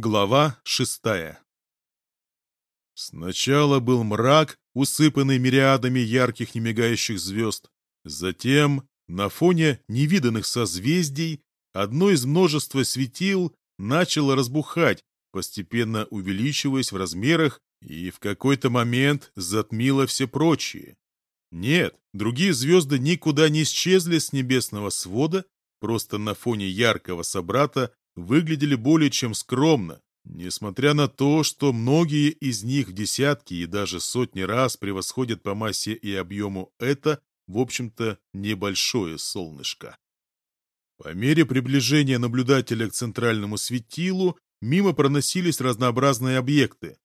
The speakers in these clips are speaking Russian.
Глава шестая Сначала был мрак, усыпанный мириадами ярких немигающих звезд. Затем, на фоне невиданных созвездий, одно из множества светил начало разбухать, постепенно увеличиваясь в размерах и в какой-то момент затмило все прочие. Нет, другие звезды никуда не исчезли с небесного свода, просто на фоне яркого собрата выглядели более чем скромно, несмотря на то, что многие из них в десятки и даже сотни раз превосходят по массе и объему это, в общем-то, небольшое солнышко. По мере приближения наблюдателя к центральному светилу мимо проносились разнообразные объекты.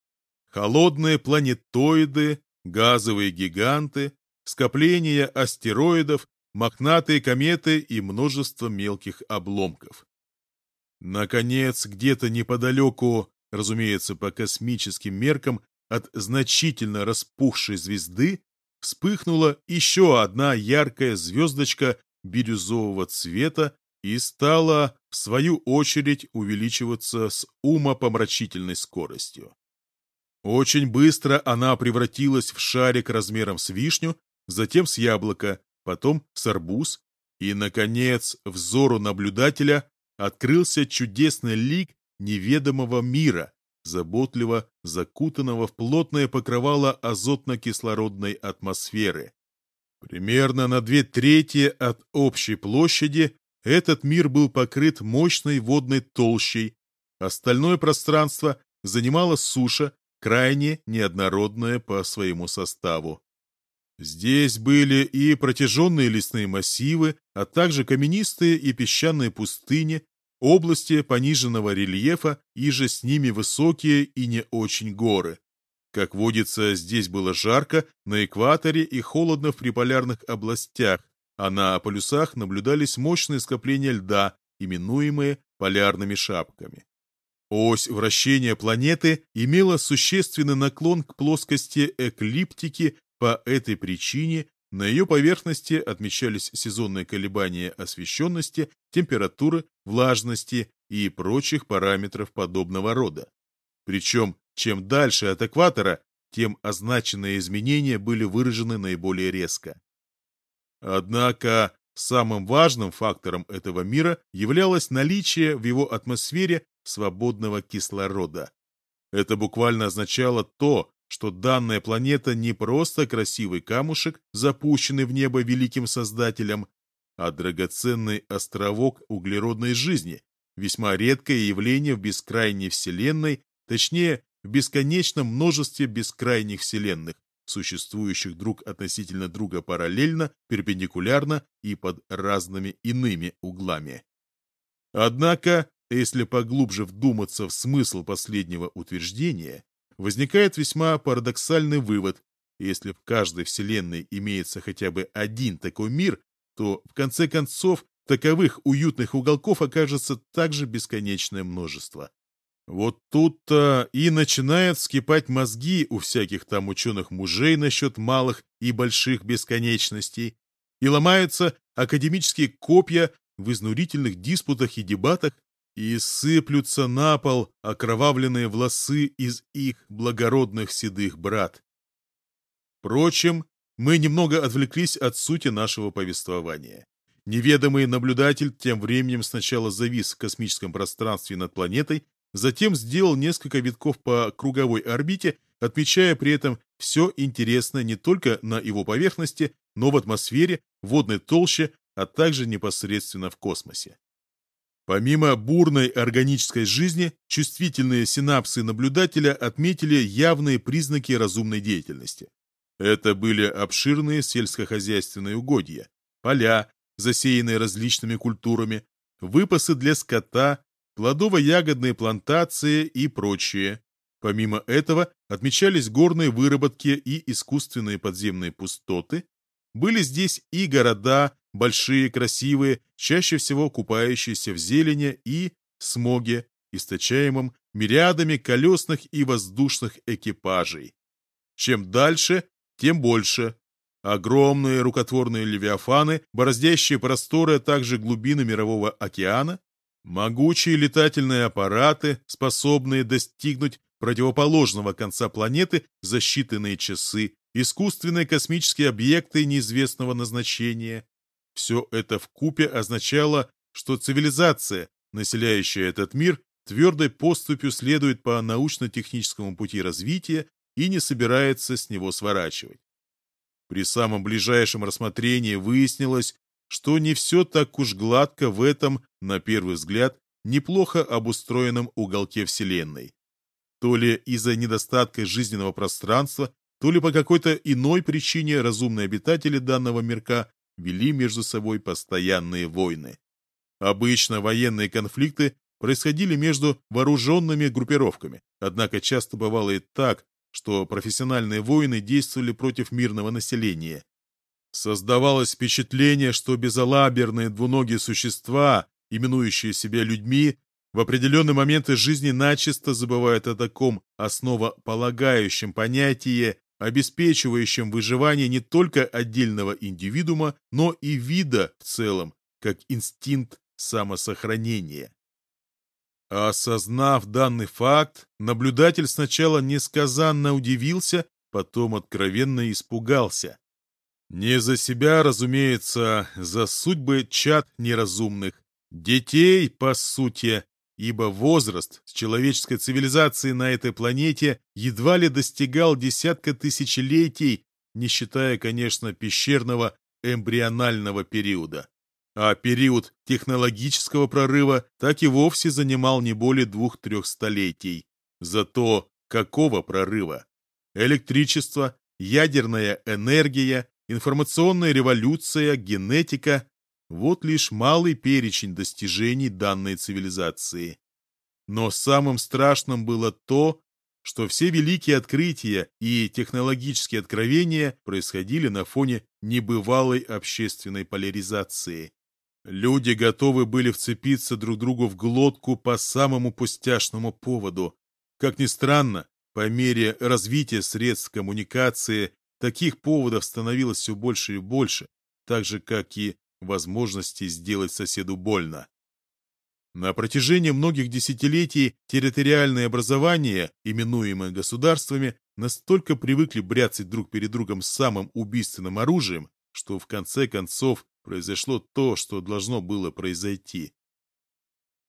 Холодные планетоиды, газовые гиганты, скопления астероидов, мохнатые кометы и множество мелких обломков. Наконец, где-то неподалеку, разумеется, по космическим меркам, от значительно распухшей звезды вспыхнула еще одна яркая звездочка бирюзового цвета и стала, в свою очередь, увеличиваться с умопомрачительной скоростью. Очень быстро она превратилась в шарик размером с вишню, затем с яблоко, потом с арбуз, и, наконец, взору наблюдателя открылся чудесный лик неведомого мира, заботливо закутанного в плотное покрывало азотно-кислородной атмосферы. Примерно на две трети от общей площади этот мир был покрыт мощной водной толщей, остальное пространство занимала суша, крайне неоднородная по своему составу. Здесь были и протяженные лесные массивы, а также каменистые и песчаные пустыни, области пониженного рельефа и же с ними высокие и не очень горы. Как водится, здесь было жарко на экваторе и холодно в приполярных областях, а на полюсах наблюдались мощные скопления льда, именуемые полярными шапками. Ось вращения планеты имела существенный наклон к плоскости эклиптики по этой причине на ее поверхности отмечались сезонные колебания освещенности, температуры, влажности и прочих параметров подобного рода. Причем, чем дальше от экватора, тем означенные изменения были выражены наиболее резко. Однако самым важным фактором этого мира являлось наличие в его атмосфере свободного кислорода. Это буквально означало то, что данная планета не просто красивый камушек, запущенный в небо великим создателем, а драгоценный островок углеродной жизни, весьма редкое явление в бескрайней Вселенной, точнее, в бесконечном множестве бескрайних Вселенных, существующих друг относительно друга параллельно, перпендикулярно и под разными иными углами. Однако, если поглубже вдуматься в смысл последнего утверждения, возникает весьма парадоксальный вывод. Если в каждой вселенной имеется хотя бы один такой мир, то, в конце концов, таковых уютных уголков окажется также бесконечное множество. Вот тут-то и начинают скипать мозги у всяких там ученых-мужей насчет малых и больших бесконечностей, и ломаются академические копья в изнурительных диспутах и дебатах и сыплются на пол окровавленные волосы из их благородных седых брат. Впрочем, мы немного отвлеклись от сути нашего повествования. Неведомый наблюдатель тем временем сначала завис в космическом пространстве над планетой, затем сделал несколько витков по круговой орбите, отмечая при этом все интересное не только на его поверхности, но в атмосфере, водной толще, а также непосредственно в космосе. Помимо бурной органической жизни, чувствительные синапсы наблюдателя отметили явные признаки разумной деятельности. Это были обширные сельскохозяйственные угодья, поля, засеянные различными культурами, выпасы для скота, плодово-ягодные плантации и прочее. Помимо этого отмечались горные выработки и искусственные подземные пустоты. Были здесь и города, большие, красивые, чаще всего купающиеся в зелени и смоге, источаемом мириадами колесных и воздушных экипажей. Чем дальше, тем больше. Огромные рукотворные левиафаны, бороздящие просторы, а также глубины мирового океана, Могучие летательные аппараты, способные достигнуть противоположного конца планеты за считанные часы, искусственные космические объекты неизвестного назначения. Все это в купе означало, что цивилизация, населяющая этот мир, твердой поступью следует по научно-техническому пути развития и не собирается с него сворачивать. При самом ближайшем рассмотрении выяснилось, что не все так уж гладко в этом, на первый взгляд, неплохо обустроенном уголке Вселенной. То ли из-за недостатка жизненного пространства, то ли по какой-то иной причине разумные обитатели данного мирка вели между собой постоянные войны. Обычно военные конфликты происходили между вооруженными группировками, однако часто бывало и так, что профессиональные воины действовали против мирного населения. Создавалось впечатление, что безалаберные двуногие существа, именующие себя людьми, в определенные моменты жизни начисто забывают о таком основополагающем понятии, обеспечивающем выживание не только отдельного индивидуума, но и вида в целом, как инстинкт самосохранения. Осознав данный факт, наблюдатель сначала несказанно удивился, потом откровенно испугался. Не за себя, разумеется, за судьбы чад неразумных, детей, по сути, ибо возраст человеческой цивилизации на этой планете едва ли достигал десятка тысячелетий, не считая, конечно, пещерного эмбрионального периода а период технологического прорыва так и вовсе занимал не более двух-трех столетий. Зато какого прорыва? Электричество, ядерная энергия, информационная революция, генетика – вот лишь малый перечень достижений данной цивилизации. Но самым страшным было то, что все великие открытия и технологические откровения происходили на фоне небывалой общественной поляризации. Люди готовы были вцепиться друг другу в глотку по самому пустяшному поводу. Как ни странно, по мере развития средств коммуникации таких поводов становилось все больше и больше, так же, как и возможности сделать соседу больно. На протяжении многих десятилетий территориальные образования, именуемые государствами, настолько привыкли бряцать друг перед другом самым убийственным оружием, что в конце концов произошло то, что должно было произойти.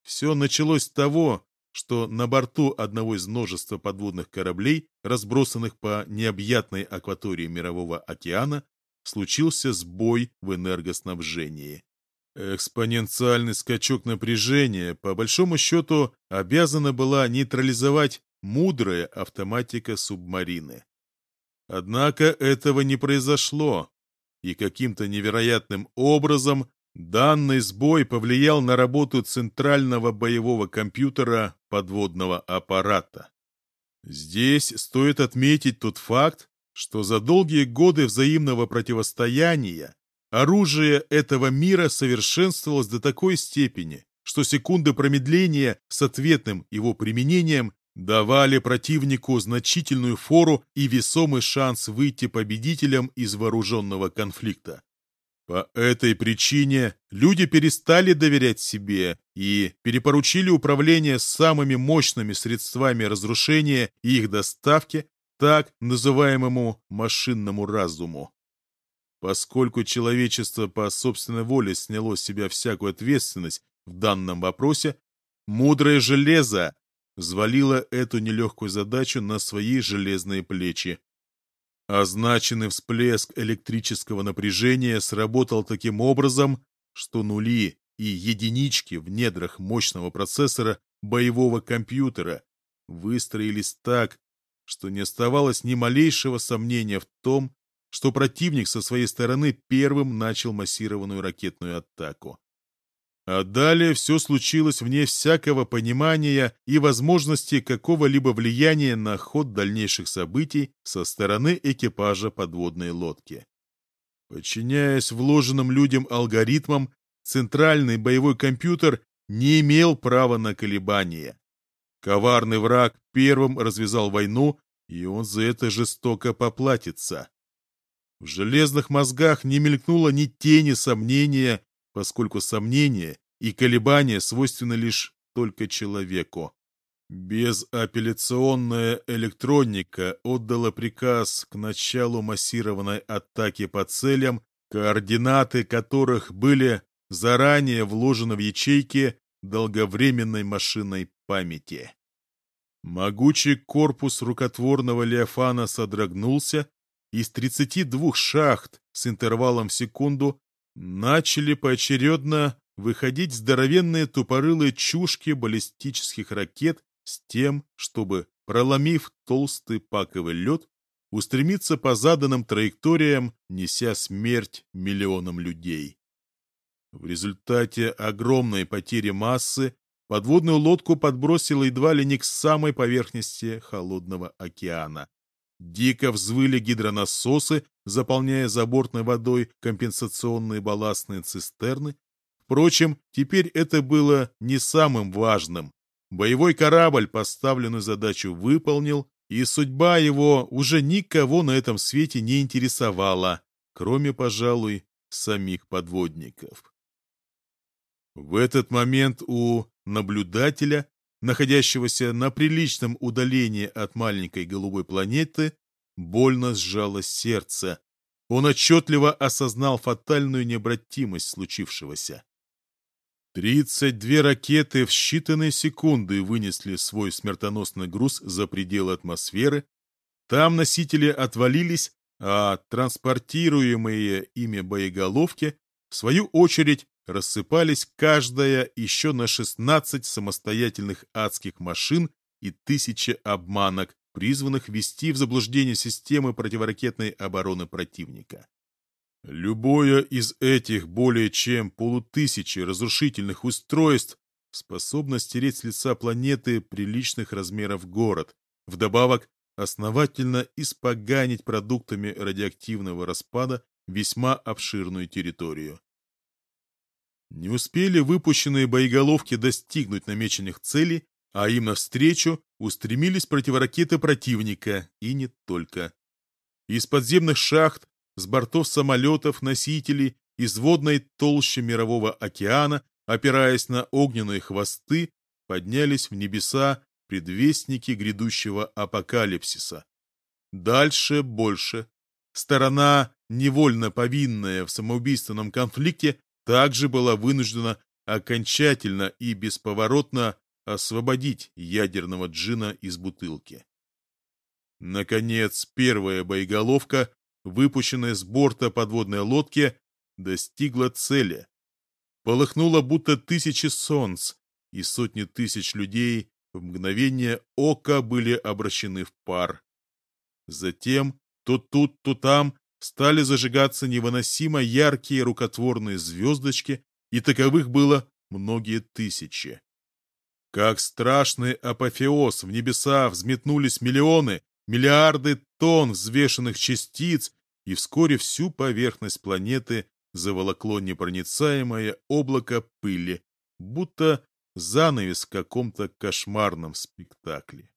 Все началось с того, что на борту одного из множества подводных кораблей, разбросанных по необъятной акватории Мирового океана, случился сбой в энергоснабжении. Экспоненциальный скачок напряжения, по большому счету, обязана была нейтрализовать мудрая автоматика субмарины. Однако этого не произошло, и каким-то невероятным образом данный сбой повлиял на работу центрального боевого компьютера подводного аппарата. Здесь стоит отметить тот факт, что за долгие годы взаимного противостояния оружие этого мира совершенствовалось до такой степени, что секунды промедления с ответным его применением давали противнику значительную фору и весомый шанс выйти победителем из вооруженного конфликта. По этой причине люди перестали доверять себе и перепоручили управление самыми мощными средствами разрушения и их доставки так называемому машинному разуму. Поскольку человечество по собственной воле сняло с себя всякую ответственность в данном вопросе, мудрое железо взвалила эту нелегкую задачу на свои железные плечи. Означенный всплеск электрического напряжения сработал таким образом, что нули и единички в недрах мощного процессора боевого компьютера выстроились так, что не оставалось ни малейшего сомнения в том, что противник со своей стороны первым начал массированную ракетную атаку. А далее все случилось вне всякого понимания и возможности какого-либо влияния на ход дальнейших событий со стороны экипажа подводной лодки. Подчиняясь вложенным людям алгоритмам, центральный боевой компьютер не имел права на колебания. Коварный враг первым развязал войну, и он за это жестоко поплатится. В железных мозгах не мелькнуло ни тени сомнения поскольку сомнение и колебания свойственны лишь только человеку. Безапелляционная электроника отдала приказ к началу массированной атаки по целям, координаты которых были заранее вложены в ячейки долговременной машинной памяти. Могучий корпус рукотворного Леофана содрогнулся, из 32 шахт с интервалом в секунду начали поочередно выходить здоровенные тупорылые чушки баллистических ракет с тем, чтобы, проломив толстый паковый лед, устремиться по заданным траекториям, неся смерть миллионам людей. В результате огромной потери массы подводную лодку подбросило едва ли не к самой поверхности холодного океана. Дико взвыли гидронасосы, заполняя забортной водой компенсационные балластные цистерны. Впрочем, теперь это было не самым важным. Боевой корабль поставленную задачу выполнил, и судьба его уже никого на этом свете не интересовала, кроме, пожалуй, самих подводников. В этот момент у наблюдателя, находящегося на приличном удалении от маленькой голубой планеты, больно сжалось сердце. Он отчетливо осознал фатальную необратимость случившегося. Тридцать две ракеты в считанные секунды вынесли свой смертоносный груз за пределы атмосферы. Там носители отвалились, а транспортируемые ими боеголовки, в свою очередь, рассыпались каждая еще на 16 самостоятельных адских машин и тысячи обманок, призванных ввести в заблуждение системы противоракетной обороны противника. Любое из этих более чем полутысячи разрушительных устройств способно стереть с лица планеты приличных размеров город, вдобавок основательно испоганить продуктами радиоактивного распада весьма обширную территорию. Не успели выпущенные боеголовки достигнуть намеченных целей, а им навстречу устремились противоракеты противника, и не только. Из подземных шахт, с бортов самолетов, носителей, из водной толщи мирового океана, опираясь на огненные хвосты, поднялись в небеса предвестники грядущего апокалипсиса. Дальше больше. Сторона, невольно повинная в самоубийственном конфликте, также была вынуждена окончательно и бесповоротно освободить ядерного джина из бутылки. Наконец, первая боеголовка, выпущенная с борта подводной лодки, достигла цели. Полыхнуло будто тысячи солнц, и сотни тысяч людей в мгновение ока были обращены в пар. Затем то тут, то там стали зажигаться невыносимо яркие рукотворные звездочки, и таковых было многие тысячи. Как страшный апофеоз в небеса взметнулись миллионы, миллиарды тонн взвешенных частиц, и вскоре всю поверхность планеты заволокло непроницаемое облако пыли, будто занавес в каком-то кошмарном спектакле.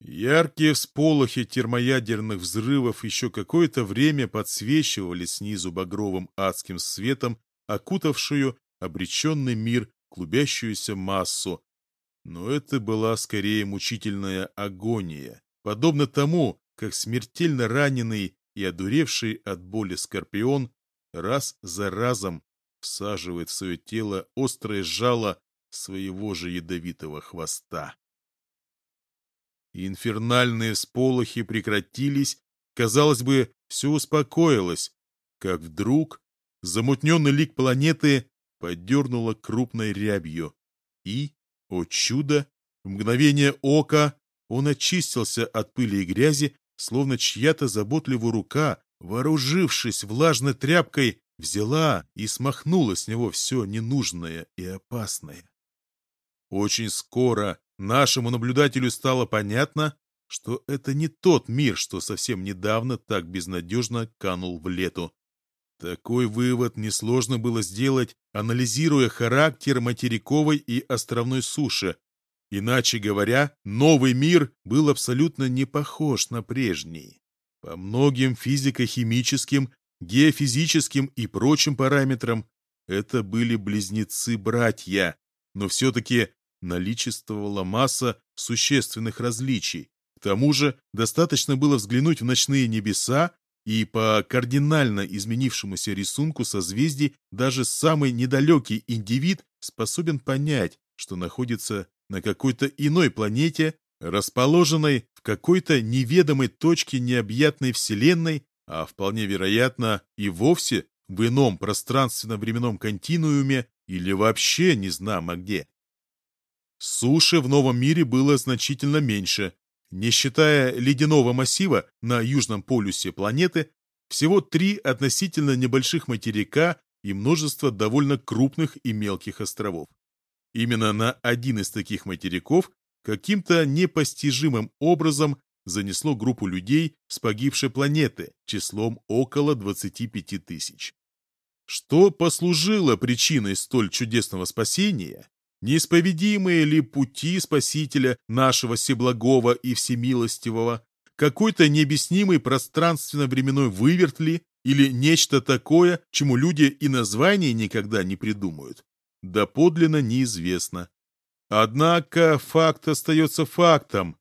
Яркие всполохи термоядерных взрывов еще какое-то время подсвечивали снизу багровым адским светом окутавшую обреченный мир клубящуюся массу. Но это была скорее мучительная агония, подобно тому, как смертельно раненый и одуревший от боли скорпион раз за разом всаживает в свое тело острое жало своего же ядовитого хвоста. Инфернальные сполохи прекратились, казалось бы, все успокоилось, как вдруг замутненный лик планеты подернуло крупной рябью. И, о чудо, в мгновение ока он очистился от пыли и грязи, словно чья-то заботливая рука, вооружившись влажной тряпкой, взяла и смахнула с него все ненужное и опасное. Очень скоро Нашему наблюдателю стало понятно, что это не тот мир, что совсем недавно так безнадежно канул в лету. Такой вывод несложно было сделать, анализируя характер материковой и островной суши. Иначе говоря, новый мир был абсолютно не похож на прежний. По многим физико-химическим, геофизическим и прочим параметрам это были близнецы-братья, но все-таки наличествовала масса существенных различий. К тому же достаточно было взглянуть в ночные небеса, и по кардинально изменившемуся рисунку созвездий даже самый недалекий индивид способен понять, что находится на какой-то иной планете, расположенной в какой-то неведомой точке необъятной Вселенной, а вполне вероятно и вовсе в ином пространственно-временном континууме или вообще не знамо где. Суши в новом мире было значительно меньше. Не считая ледяного массива на южном полюсе планеты, всего три относительно небольших материка и множество довольно крупных и мелких островов. Именно на один из таких материков каким-то непостижимым образом занесло группу людей с погибшей планеты числом около 25 тысяч. Что послужило причиной столь чудесного спасения? Неисповедимые ли пути Спасителя нашего Всеблагого и Всемилостивого? Какой-то необъяснимый пространственно-временной выверт ли? Или нечто такое, чему люди и названия никогда не придумают? Доподлинно неизвестно. Однако факт остается фактом.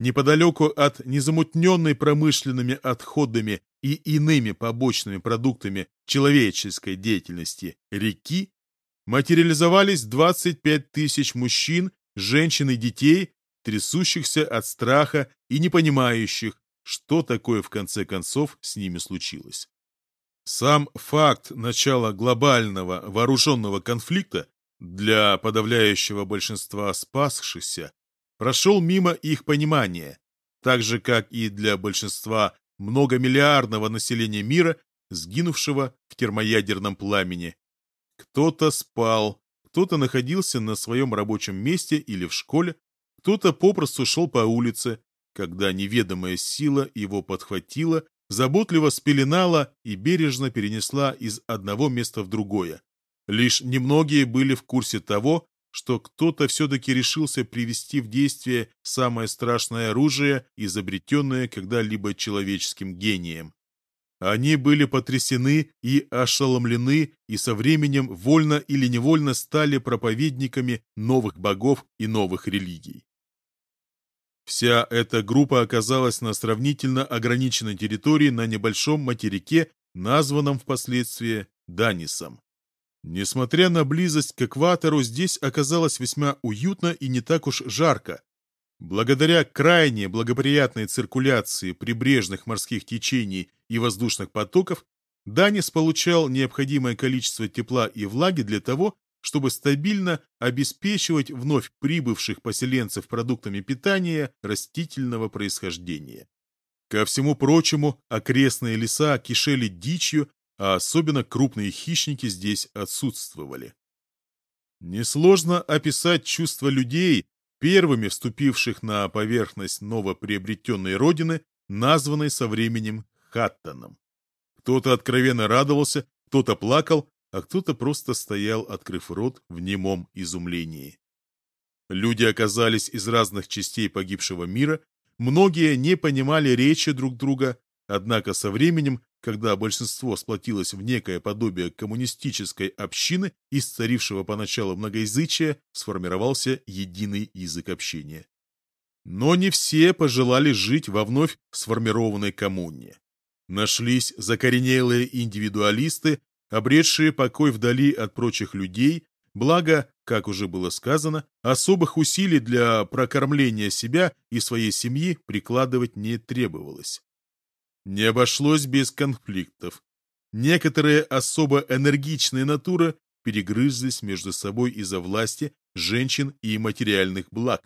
Неподалеку от незамутненной промышленными отходами и иными побочными продуктами человеческой деятельности реки материализовались 25 тысяч мужчин, женщин и детей, трясущихся от страха и не понимающих, что такое в конце концов с ними случилось. Сам факт начала глобального вооруженного конфликта для подавляющего большинства спасшихся прошел мимо их понимания, так же, как и для большинства многомиллиардного населения мира, сгинувшего в термоядерном пламени. Кто-то спал, кто-то находился на своем рабочем месте или в школе, кто-то попросту шел по улице, когда неведомая сила его подхватила, заботливо спеленала и бережно перенесла из одного места в другое. Лишь немногие были в курсе того, что кто-то все-таки решился привести в действие самое страшное оружие, изобретенное когда-либо человеческим гением. Они были потрясены и ошеломлены, и со временем вольно или невольно стали проповедниками новых богов и новых религий. Вся эта группа оказалась на сравнительно ограниченной территории на небольшом материке, названном впоследствии Данисом. Несмотря на близость к экватору, здесь оказалось весьма уютно и не так уж жарко. Благодаря крайне благоприятной циркуляции прибрежных морских течений и воздушных потоков, Данис получал необходимое количество тепла и влаги для того, чтобы стабильно обеспечивать вновь прибывших поселенцев продуктами питания растительного происхождения. Ко всему прочему, окрестные леса кишели дичью, а особенно крупные хищники здесь отсутствовали. Несложно описать чувства людей, первыми вступивших на поверхность новоприобретенной родины, названной со временем Хаттоном. Кто-то откровенно радовался, кто-то плакал, а кто-то просто стоял, открыв рот в немом изумлении. Люди оказались из разных частей погибшего мира, многие не понимали речи друг друга, однако со временем когда большинство сплотилось в некое подобие коммунистической общины из царившего поначалу многоязычия, сформировался единый язык общения. Но не все пожелали жить во вновь сформированной коммуне. Нашлись закоренелые индивидуалисты, обретшие покой вдали от прочих людей, благо, как уже было сказано, особых усилий для прокормления себя и своей семьи прикладывать не требовалось. Не обошлось без конфликтов. Некоторые особо энергичные натуры перегрызлись между собой из-за власти, женщин и материальных благ.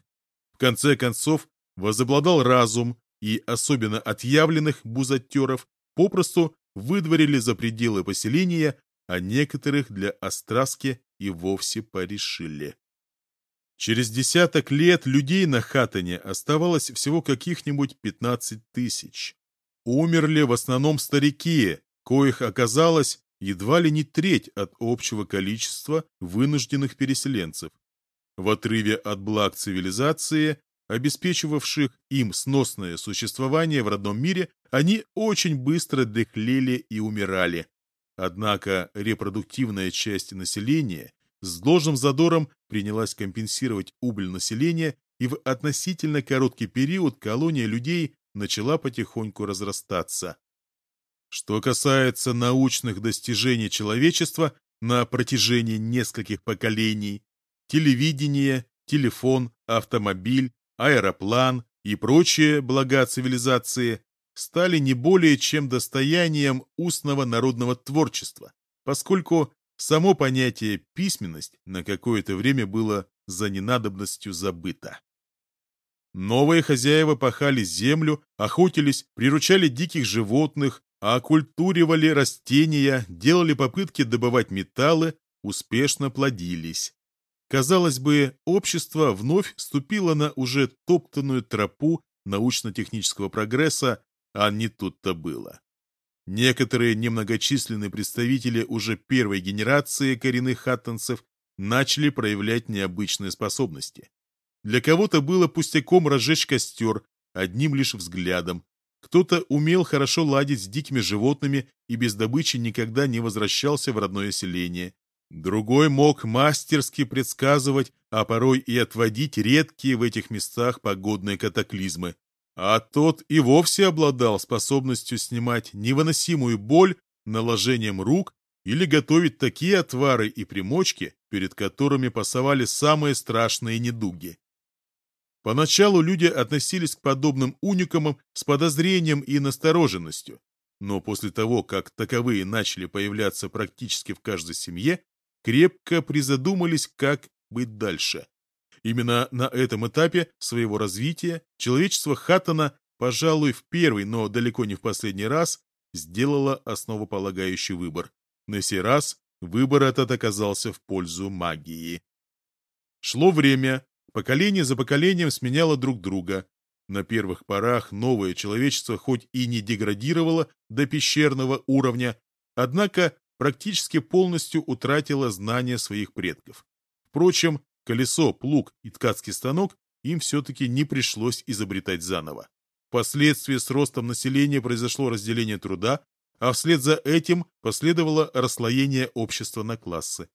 В конце концов, возобладал разум, и особенно отъявленных бузатеров попросту выдворили за пределы поселения, а некоторых для остраски и вовсе порешили. Через десяток лет людей на Хаттоне оставалось всего каких-нибудь 15 тысяч. Умерли в основном старики, коих оказалось едва ли не треть от общего количества вынужденных переселенцев. В отрыве от благ цивилизации, обеспечивавших им сносное существование в родном мире, они очень быстро дыхлели и умирали. Однако репродуктивная часть населения с должным задором принялась компенсировать убыль населения, и в относительно короткий период колония людей начала потихоньку разрастаться. Что касается научных достижений человечества на протяжении нескольких поколений, телевидение, телефон, автомобиль, аэроплан и прочие блага цивилизации стали не более чем достоянием устного народного творчества, поскольку само понятие «письменность» на какое-то время было за ненадобностью забыто. Новые хозяева пахали землю, охотились, приручали диких животных, оккультуривали растения, делали попытки добывать металлы, успешно плодились. Казалось бы, общество вновь ступило на уже топтанную тропу научно-технического прогресса, а не тут-то было. Некоторые немногочисленные представители уже первой генерации коренных хаттонцев начали проявлять необычные способности. Для кого-то было пустяком разжечь костер одним лишь взглядом. Кто-то умел хорошо ладить с дикими животными и без добычи никогда не возвращался в родное селение. Другой мог мастерски предсказывать, а порой и отводить редкие в этих местах погодные катаклизмы. А тот и вовсе обладал способностью снимать невыносимую боль наложением рук или готовить такие отвары и примочки, перед которыми пасовали самые страшные недуги. Поначалу люди относились к подобным уникамам с подозрением и настороженностью, но после того, как таковые начали появляться практически в каждой семье, крепко призадумались, как быть дальше. Именно на этом этапе своего развития человечество Хаттона, пожалуй, в первый, но далеко не в последний раз, сделало основополагающий выбор. На сей раз выбор этот оказался в пользу магии. Шло время, Поколение за поколением сменяло друг друга. На первых порах новое человечество хоть и не деградировало до пещерного уровня, однако практически полностью утратило знания своих предков. Впрочем, колесо, плуг и ткацкий станок им все-таки не пришлось изобретать заново. Впоследствии с ростом населения произошло разделение труда, а вслед за этим последовало расслоение общества на классы.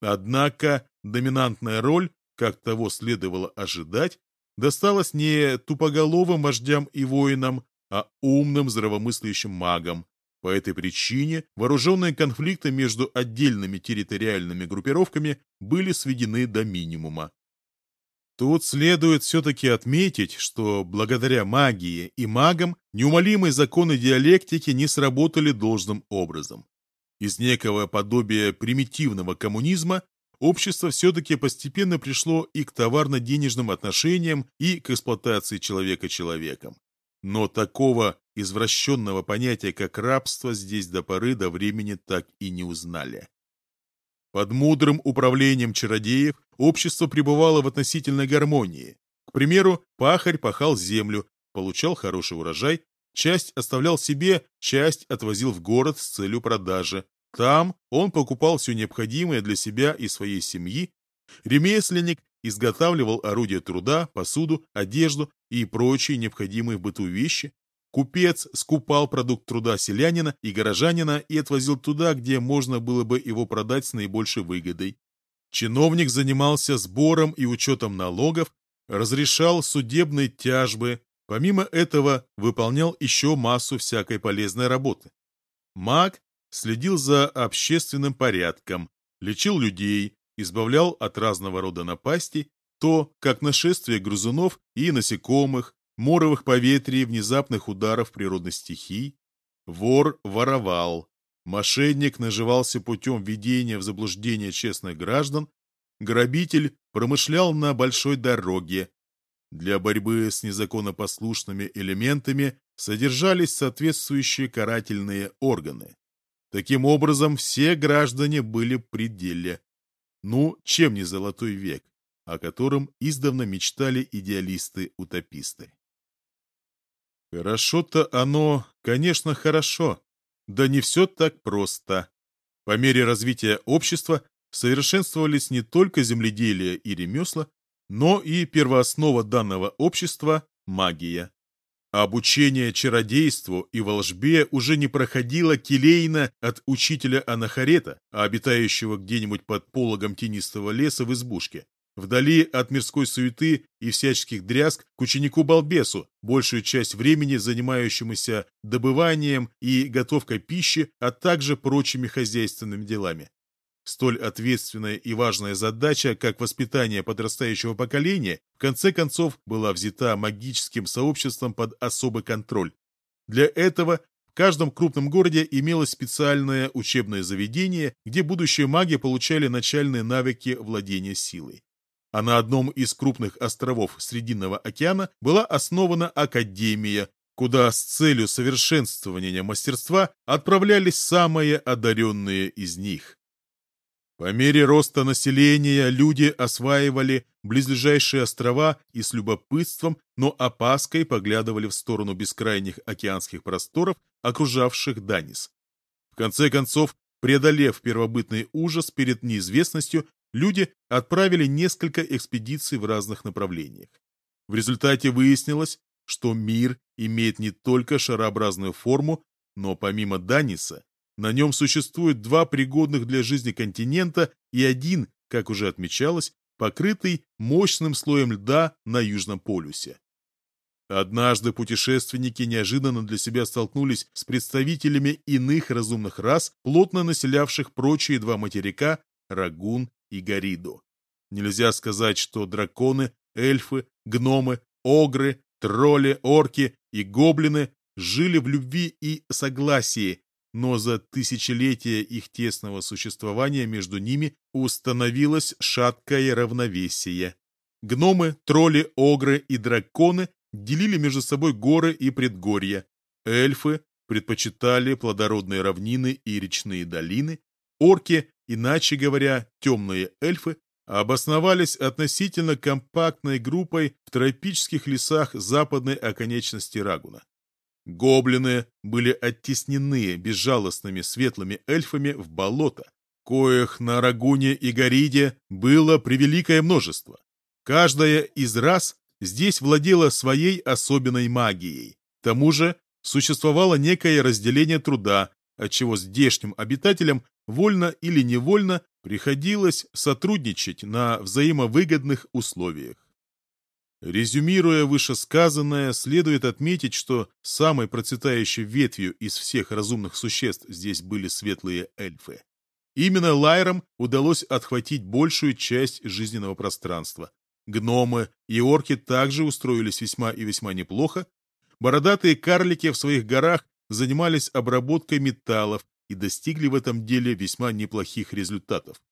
Однако доминантная роль как того следовало ожидать, досталось не тупоголовым вождям и воинам, а умным здравомыслящим магам. По этой причине вооруженные конфликты между отдельными территориальными группировками были сведены до минимума. Тут следует все-таки отметить, что благодаря магии и магам неумолимые законы диалектики не сработали должным образом. Из некого подобия примитивного коммунизма общество все-таки постепенно пришло и к товарно-денежным отношениям, и к эксплуатации человека человеком. Но такого извращенного понятия, как рабство, здесь до поры до времени так и не узнали. Под мудрым управлением чародеев общество пребывало в относительной гармонии. К примеру, пахарь пахал землю, получал хороший урожай, часть оставлял себе, часть отвозил в город с целью продажи, там он покупал все необходимое для себя и своей семьи. Ремесленник изготавливал орудия труда, посуду, одежду и прочие необходимые в быту вещи. Купец скупал продукт труда селянина и горожанина и отвозил туда, где можно было бы его продать с наибольшей выгодой. Чиновник занимался сбором и учетом налогов, разрешал судебные тяжбы, помимо этого выполнял еще массу всякой полезной работы. Маг следил за общественным порядком, лечил людей, избавлял от разного рода напастей, то, как нашествие грызунов и насекомых, моровых поветрий, внезапных ударов природных стихий. Вор воровал, мошенник наживался путем введения в заблуждение честных граждан, грабитель промышлял на большой дороге. Для борьбы с незаконнопослушными элементами содержались соответствующие карательные органы. Таким образом, все граждане были при деле. Ну, чем не золотой век, о котором издавна мечтали идеалисты-утописты. Хорошо-то оно, конечно, хорошо, да не все так просто. По мере развития общества совершенствовались не только земледелие и ремесла, но и первооснова данного общества – магия. А обучение чародейству и волжбе уже не проходило келейно от учителя Анахарета, а обитающего где-нибудь под пологом тенистого леса в избушке. Вдали от мирской суеты и всяческих дрязг к ученику-балбесу, большую часть времени занимающемуся добыванием и готовкой пищи, а также прочими хозяйственными делами. Столь ответственная и важная задача, как воспитание подрастающего поколения, в конце концов была взята магическим сообществом под особый контроль. Для этого в каждом крупном городе имелось специальное учебное заведение, где будущие маги получали начальные навыки владения силой. А на одном из крупных островов Срединного океана была основана Академия, куда с целью совершенствования мастерства отправлялись самые одаренные из них. По мере роста населения люди осваивали близлежащие острова и с любопытством, но опаской поглядывали в сторону бескрайних океанских просторов, окружавших Данис. В конце концов, преодолев первобытный ужас перед неизвестностью, люди отправили несколько экспедиций в разных направлениях. В результате выяснилось, что мир имеет не только шарообразную форму, но помимо Даниса на нем существует два пригодных для жизни континента и один, как уже отмечалось, покрытый мощным слоем льда на Южном полюсе. Однажды путешественники неожиданно для себя столкнулись с представителями иных разумных рас, плотно населявших прочие два материка – Рагун и Гариду. Нельзя сказать, что драконы, эльфы, гномы, огры, тролли, орки и гоблины жили в любви и согласии, но за тысячелетия их тесного существования между ними установилось шаткое равновесие. Гномы, тролли, огры и драконы делили между собой горы и предгорья. Эльфы предпочитали плодородные равнины и речные долины. Орки, иначе говоря, темные эльфы, обосновались относительно компактной группой в тропических лесах западной оконечности Рагуна. Гоблины были оттеснены безжалостными светлыми эльфами в болото, коих на Рагуне и Гориде было превеликое множество. Каждая из рас здесь владела своей особенной магией. К тому же существовало некое разделение труда, отчего здешним обитателям вольно или невольно приходилось сотрудничать на взаимовыгодных условиях. Резюмируя вышесказанное, следует отметить, что самой процветающей ветвью из всех разумных существ здесь были светлые эльфы. Именно Лайрам удалось отхватить большую часть жизненного пространства. Гномы и орки также устроились весьма и весьма неплохо. Бородатые карлики в своих горах занимались обработкой металлов и достигли в этом деле весьма неплохих результатов.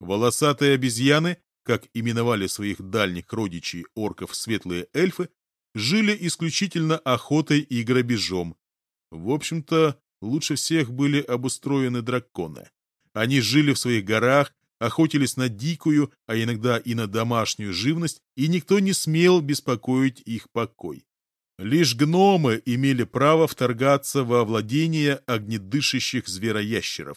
Волосатые обезьяны как именовали своих дальних родичей орков светлые эльфы, жили исключительно охотой и грабежом. В общем-то, лучше всех были обустроены драконы. Они жили в своих горах, охотились на дикую, а иногда и на домашнюю живность, и никто не смел беспокоить их покой. Лишь гномы имели право вторгаться во владение огнедышащих звероящеров.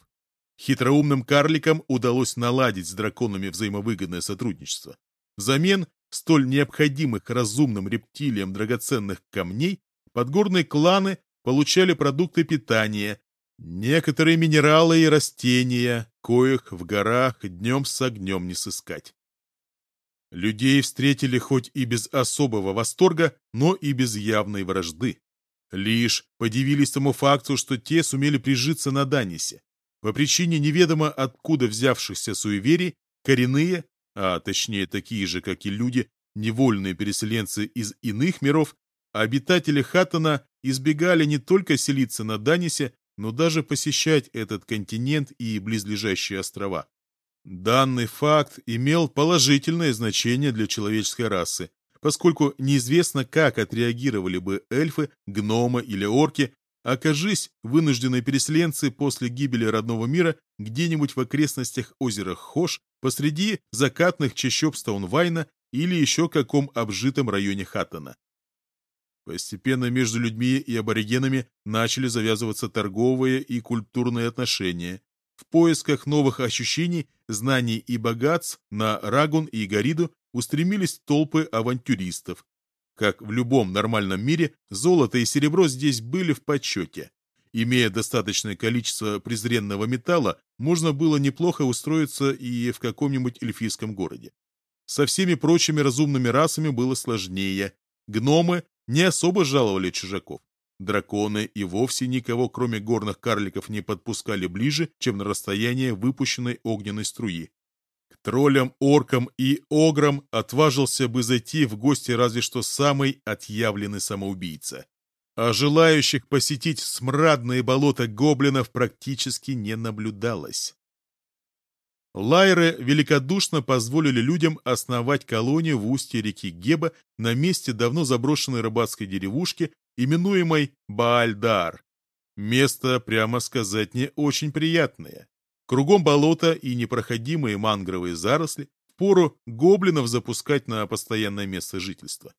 Хитроумным карликам удалось наладить с драконами взаимовыгодное сотрудничество. Взамен столь необходимых разумным рептилиям драгоценных камней подгорные кланы получали продукты питания, некоторые минералы и растения, коих в горах днем с огнем не сыскать. Людей встретили хоть и без особого восторга, но и без явной вражды. Лишь подивились тому факту, что те сумели прижиться на Данисе. По причине неведомо откуда взявшихся суеверий, коренные, а точнее такие же, как и люди, невольные переселенцы из иных миров, обитатели Хаттона избегали не только селиться на Данисе, но даже посещать этот континент и близлежащие острова. Данный факт имел положительное значение для человеческой расы, поскольку неизвестно, как отреагировали бы эльфы, гномы или орки Окажись вынужденные переселенцы после гибели родного мира где-нибудь в окрестностях озера Хош, посреди закатных чащоб Стоунвайна или еще каком обжитом районе Хаттона. Постепенно между людьми и аборигенами начали завязываться торговые и культурные отношения. В поисках новых ощущений, знаний и богатств на Рагун и Гориду устремились толпы авантюристов. Как в любом нормальном мире, золото и серебро здесь были в почете. Имея достаточное количество презренного металла, можно было неплохо устроиться и в каком-нибудь эльфийском городе. Со всеми прочими разумными расами было сложнее. Гномы не особо жаловали чужаков. Драконы и вовсе никого, кроме горных карликов, не подпускали ближе, чем на расстояние выпущенной огненной струи. Троллям, оркам и ограм отважился бы зайти в гости разве что самый отъявленный самоубийца. А желающих посетить смрадные болота гоблинов практически не наблюдалось. Лайры великодушно позволили людям основать колонию в устье реки Геба на месте давно заброшенной рыбацкой деревушки, именуемой Баальдар. Место, прямо сказать, не очень приятное. Кругом болото и непроходимые мангровые заросли, впору гоблинов запускать на постоянное место жительства.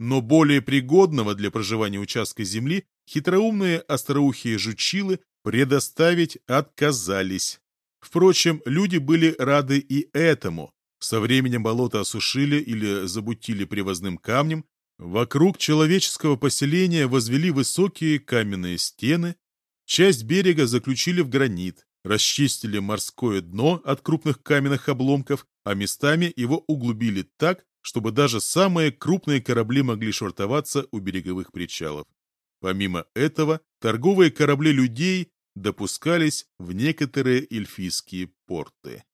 Но более пригодного для проживания участка земли хитроумные остроухие жучилы предоставить отказались. Впрочем, люди были рады и этому. Со временем болото осушили или забутили привозным камнем, вокруг человеческого поселения возвели высокие каменные стены, часть берега заключили в гранит, расчистили морское дно от крупных каменных обломков, а местами его углубили так, чтобы даже самые крупные корабли могли швартоваться у береговых причалов. Помимо этого, торговые корабли людей допускались в некоторые эльфийские порты.